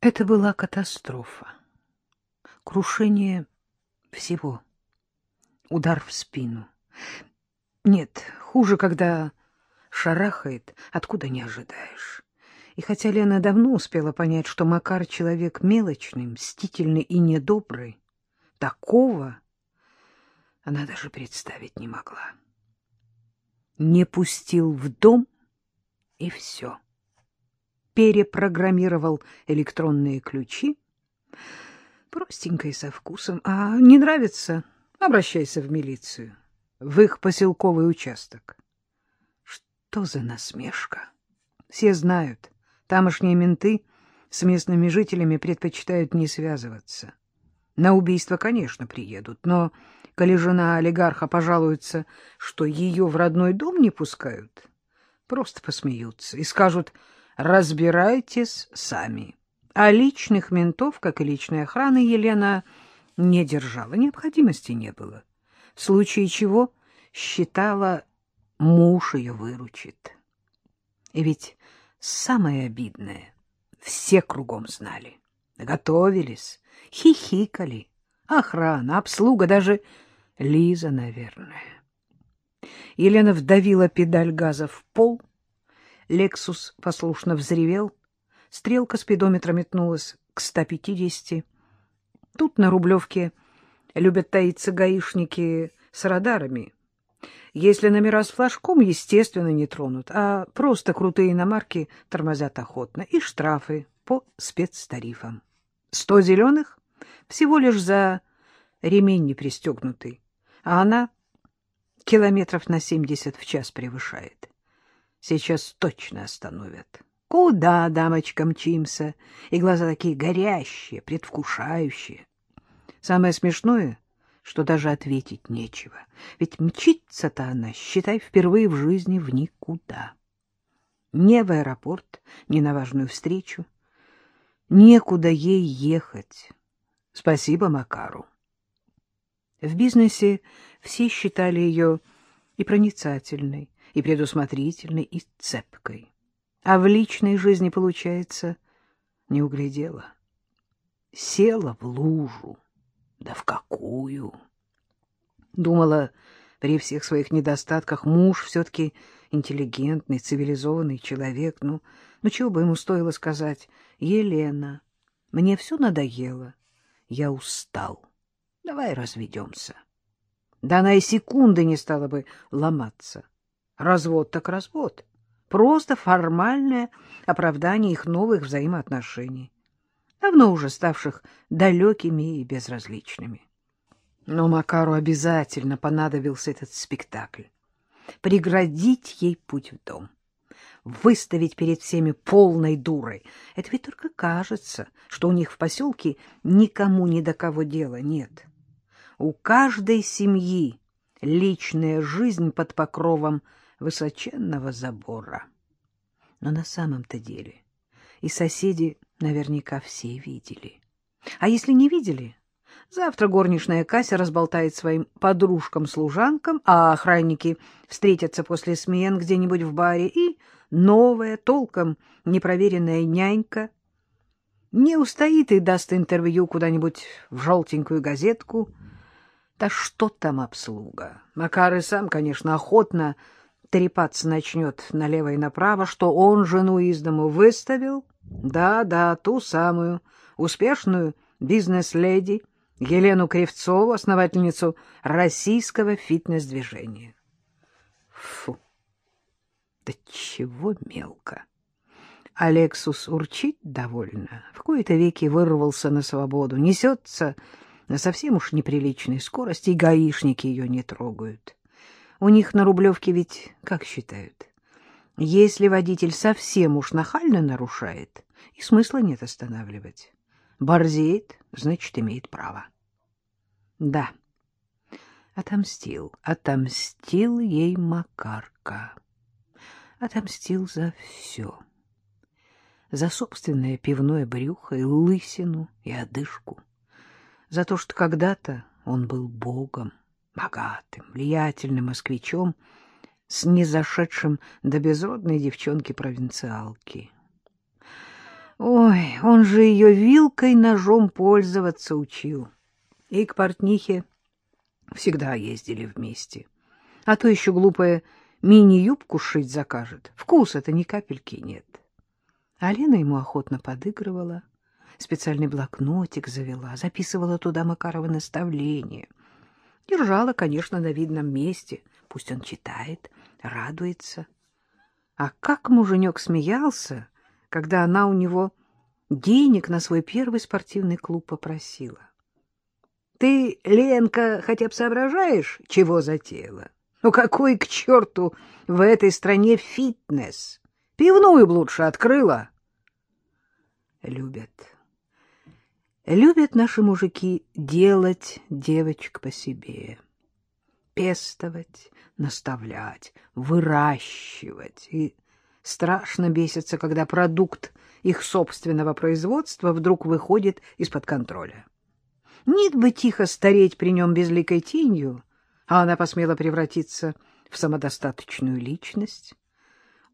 Это была катастрофа. Крушение всего. Удар в спину. Нет, хуже, когда шарахает, откуда не ожидаешь. И хотя Лена давно успела понять, что Макар человек мелочный, мстительный и недобрый, такого она даже представить не могла. Не пустил в дом, и все. Перепрограммировал электронные ключи. Простенько и со вкусом. А не нравится — обращайся в милицию, в их поселковый участок. Что за насмешка? Все знают, тамошние менты с местными жителями предпочитают не связываться. На убийство, конечно, приедут, но коли жена олигарха пожалуется, что ее в родной дом не пускают, просто посмеются и скажут «разбирайтесь сами». А личных ментов, как и личной охраны, Елена не держала, необходимости не было. В случае чего считала, муж ее выручит. И ведь самое обидное — все кругом знали, готовились, хихикали. Охрана, обслуга, даже Лиза, наверное. Елена вдавила педаль газа в пол. Лексус послушно взревел. Стрелка спидометра метнулась к 150. Тут на Рублевке любят таиться гаишники с радарами. Если номера с флажком, естественно, не тронут, а просто крутые иномарки тормозят охотно. И штрафы по спецтарифам. Сто зеленых всего лишь за ремень не пристегнутый а она километров на семьдесят в час превышает. Сейчас точно остановят. Куда, дамочка, мчимся? И глаза такие горящие, предвкушающие. Самое смешное, что даже ответить нечего. Ведь мчится-то она, считай, впервые в жизни в никуда. Не в аэропорт, не на важную встречу. Некуда ей ехать. Спасибо Макару. В бизнесе все считали ее и проницательной, и предусмотрительной, и цепкой. А в личной жизни, получается, не углядела. Села в лужу. Да в какую? Думала, при всех своих недостатках муж все-таки интеллигентный, цивилизованный человек. Ну, ну чего бы ему стоило сказать, «Елена, мне все надоело, я устал». Давай разведемся. Да она и секунды не стала бы ломаться. Развод так развод. Просто формальное оправдание их новых взаимоотношений, давно уже ставших далекими и безразличными. Но Макару обязательно понадобился этот спектакль. Преградить ей путь в дом. Выставить перед всеми полной дурой. Это ведь только кажется, что у них в поселке никому ни до кого дела нет. У каждой семьи личная жизнь под покровом высоченного забора. Но на самом-то деле и соседи наверняка все видели. А если не видели, завтра горничная Кася разболтает своим подружкам-служанкам, а охранники встретятся после смен где-нибудь в баре, и новая, толком непроверенная нянька не устоит и даст интервью куда-нибудь в желтенькую газетку — да что там обслуга? Макар и сам, конечно, охотно трепаться начнет налево и направо, что он жену из дому выставил. Да-да, ту самую, успешную бизнес-леди Елену Кривцову, основательницу российского фитнес-движения. Фу, да чего мелко. Алексус урчит довольно, в кои-то веки вырвался на свободу, несется на совсем уж неприличной скорости, и гаишники ее не трогают. У них на Рублевке ведь, как считают, если водитель совсем уж нахально нарушает, и смысла нет останавливать. Борзеет, значит, имеет право. Да, отомстил, отомстил ей Макарка. Отомстил за все. За собственное пивное брюхо и лысину, и одышку за то, что когда-то он был богом, богатым, влиятельным москвичом, с незашедшим до безродной девчонки-провинциалки. Ой, он же ее вилкой ножом пользоваться учил. И к портнихе всегда ездили вместе. А то еще глупая мини-юбку шить закажет. Вкуса-то ни капельки нет. А ему охотно подыгрывала, специальный блокнотик завела, записывала туда Макарова наставления. Держала, конечно, на видном месте. Пусть он читает, радуется. А как муженек смеялся, когда она у него денег на свой первый спортивный клуб попросила. — Ты, Ленка, хотя бы соображаешь, чего затеяла? Ну какой к черту в этой стране фитнес? Пивную б лучше открыла. Любят. Любят наши мужики делать девочек по себе. Пестовать, наставлять, выращивать. И страшно бесятся, когда продукт их собственного производства вдруг выходит из-под контроля. Нит бы тихо стареть при нем безликой тенью, а она посмела превратиться в самодостаточную личность.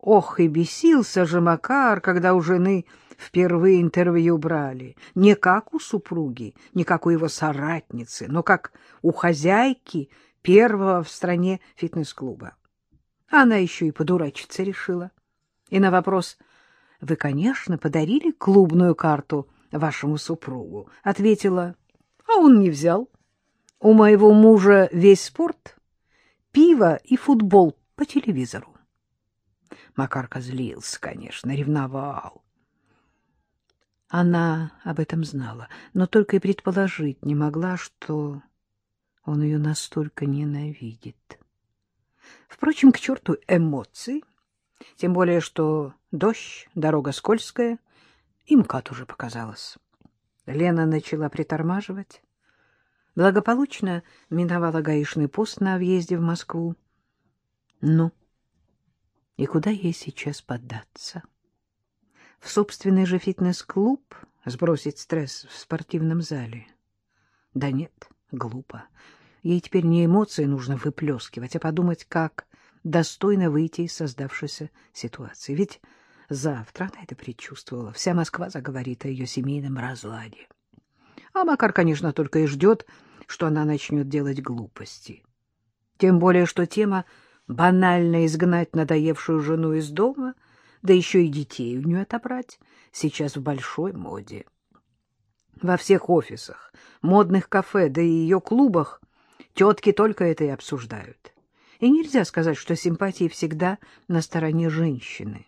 Ох, и бесился же Макар, когда у жены впервые интервью брали. Не как у супруги, не как у его соратницы, но как у хозяйки первого в стране фитнес-клуба. Она еще и подурачиться решила. И на вопрос «Вы, конечно, подарили клубную карту вашему супругу?» ответила «А он не взял. У моего мужа весь спорт, пиво и футбол по телевизору». Макарка злился, конечно, ревновал. Она об этом знала, но только и предположить не могла, что он ее настолько ненавидит. Впрочем, к черту эмоций, тем более, что дождь, дорога скользкая, и МКАД уже показалось. Лена начала притормаживать. Благополучно миновала гаишный пост на въезде в Москву. Ну, и куда ей сейчас поддаться? В собственный же фитнес-клуб сбросить стресс в спортивном зале? Да нет, глупо. Ей теперь не эмоции нужно выплескивать, а подумать, как достойно выйти из создавшейся ситуации. Ведь завтра она это предчувствовала. Вся Москва заговорит о ее семейном разладе. А Макар, конечно, только и ждет, что она начнет делать глупости. Тем более, что тема банально изгнать надоевшую жену из дома, да еще и детей у нее отобрать, сейчас в большой моде. Во всех офисах, модных кафе, да и ее клубах тетки только это и обсуждают. И нельзя сказать, что симпатии всегда на стороне женщины.